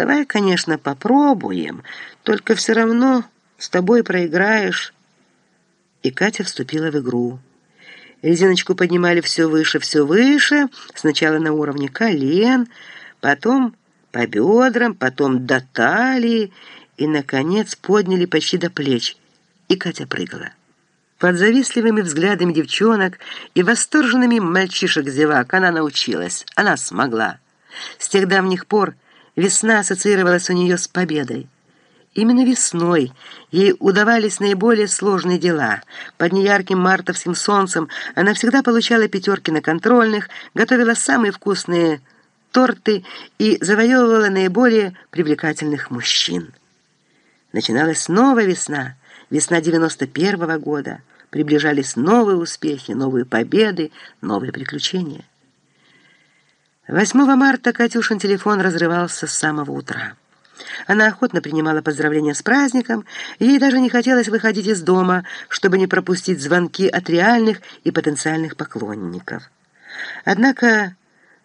Давай, конечно, попробуем, только все равно с тобой проиграешь». И Катя вступила в игру. Резиночку поднимали все выше, все выше, сначала на уровне колен, потом по бедрам, потом до талии и, наконец, подняли почти до плеч. И Катя прыгала. Под завистливыми взглядами девчонок и восторженными мальчишек-зевак она научилась, она смогла. С тех давних пор весна ассоциировалась у нее с победой. Именно весной ей удавались наиболее сложные дела. Под неярким мартовским солнцем она всегда получала пятерки на контрольных, готовила самые вкусные торты и завоевывала наиболее привлекательных мужчин. Начиналась новая весна, весна 91 -го года. Приближались новые успехи, новые победы, новые приключения. 8 марта Катюшин телефон разрывался с самого утра. Она охотно принимала поздравления с праздником, ей даже не хотелось выходить из дома, чтобы не пропустить звонки от реальных и потенциальных поклонников. Однако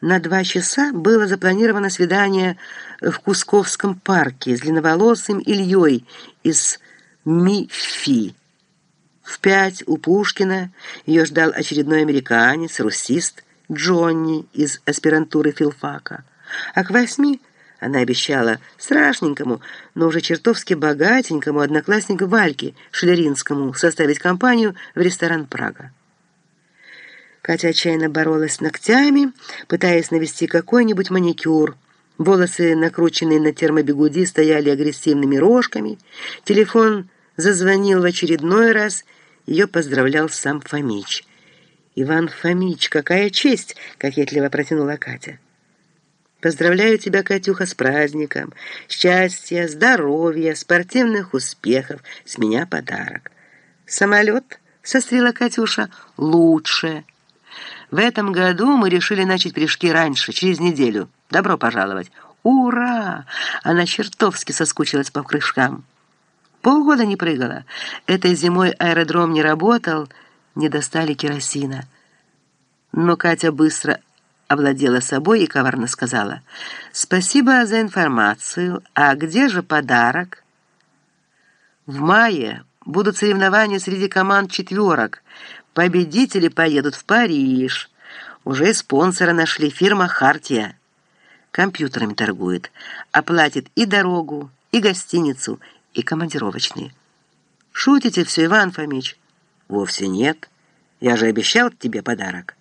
на два часа было запланировано свидание в Кусковском парке с длинноволосым Ильей из МИФИ. В пять у Пушкина ее ждал очередной американец, русист Джонни из аспирантуры филфака. А к восьми она обещала страшненькому, но уже чертовски богатенькому однокласснику Вальке Шлеринскому составить компанию в ресторан «Прага». Катя отчаянно боролась с ногтями, пытаясь навести какой-нибудь маникюр. Волосы, накрученные на термобегуди, стояли агрессивными рожками. Телефон зазвонил в очередной раз. Ее поздравлял сам Фомич. «Иван Фомич, какая честь!» — кокетливо протянула Катя. «Поздравляю тебя, Катюха, с праздником! Счастья, здоровья, спортивных успехов! С меня подарок!» «Самолет?» — сострила Катюша. «Лучше!» В этом году мы решили начать прыжки раньше, через неделю. Добро пожаловать. Ура! Она чертовски соскучилась по прыжкам. Полгода не прыгала. Этой зимой аэродром не работал, не достали керосина. Но Катя быстро овладела собой и коварно сказала, «Спасибо за информацию. А где же подарок?» «В мае будут соревнования среди команд четверок. Победители поедут в Париж. Уже спонсора нашли, фирма «Хартия». Компьютерами торгует, оплатит и дорогу, и гостиницу, и командировочные. Шутите все, Иван Фомич? Вовсе нет. Я же обещал тебе подарок.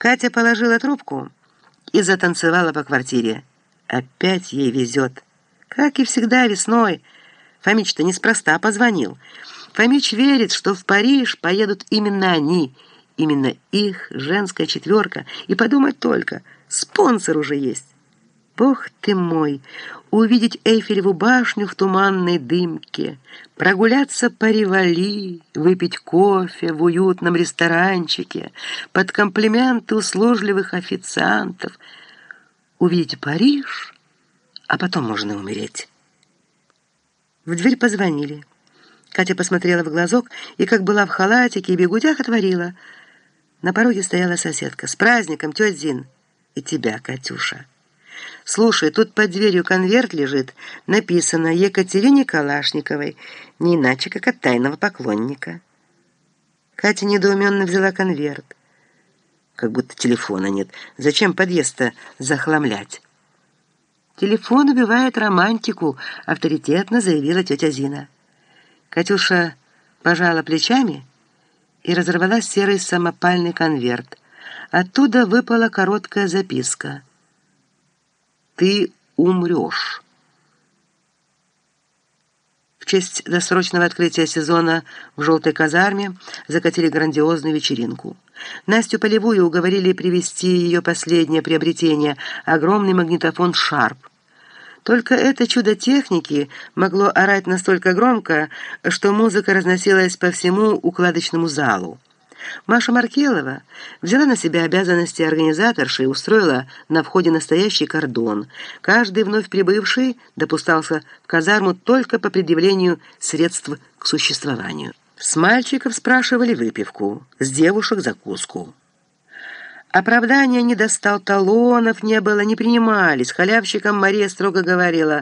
Катя положила трубку и затанцевала по квартире. Опять ей везет. Как и всегда весной. Фомич-то неспроста позвонил. Фомич верит, что в Париж поедут именно они, именно их женская четверка. И подумать только, спонсор уже есть. Бог ты мой, увидеть Эйфелеву башню в туманной дымке, прогуляться по Ривали, выпить кофе в уютном ресторанчике, под комплименты услужливых официантов, увидеть Париж, а потом можно умереть. В дверь позвонили. Катя посмотрела в глазок и, как была в халатике и бегудях, отворила. На пороге стояла соседка. «С праздником, тетя Зин!» «И тебя, Катюша!» «Слушай, тут под дверью конверт лежит. Написано Екатерине Калашниковой, не иначе, как от тайного поклонника». Катя недоуменно взяла конверт. Как будто телефона нет. Зачем подъезд-то захламлять? «Телефон убивает романтику», — авторитетно заявила тетя Зина. Катюша пожала плечами и разорвала серый самопальный конверт. Оттуда выпала короткая записка. «Ты умрешь». В честь досрочного открытия сезона в «Желтой казарме» закатили грандиозную вечеринку. Настю Полевую уговорили привезти ее последнее приобретение – огромный магнитофон «Шарп». Только это чудо техники могло орать настолько громко, что музыка разносилась по всему укладочному залу. Маша Маркелова взяла на себя обязанности организаторши и устроила на входе настоящий кордон. Каждый вновь прибывший допускался в казарму только по предъявлению средств к существованию. С мальчиков спрашивали выпивку, с девушек закуску. Оправдания не достал, талонов не было, не принимались. Халявщикам Мария строго говорила